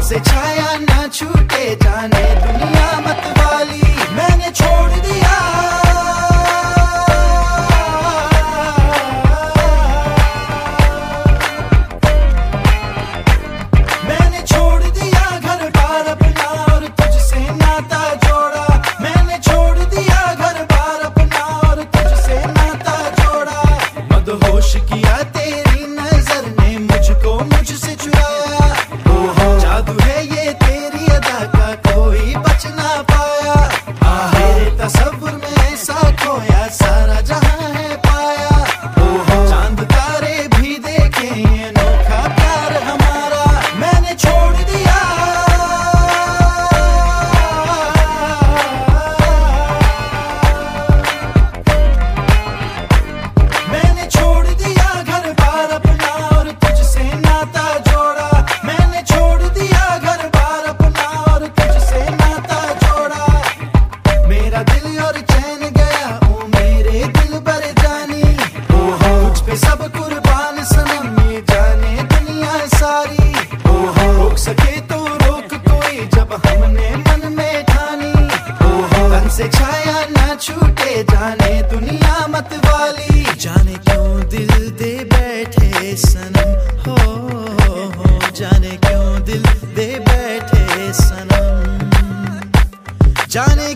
तुमसे छाया ना छूटे जाने दू। छाया ना छूटे जाने दुनिया मत वाली। जाने क्यों दिल दे बैठे सनम? हो, हो, हो जाने क्यों दिल दे बैठे सनम? जाने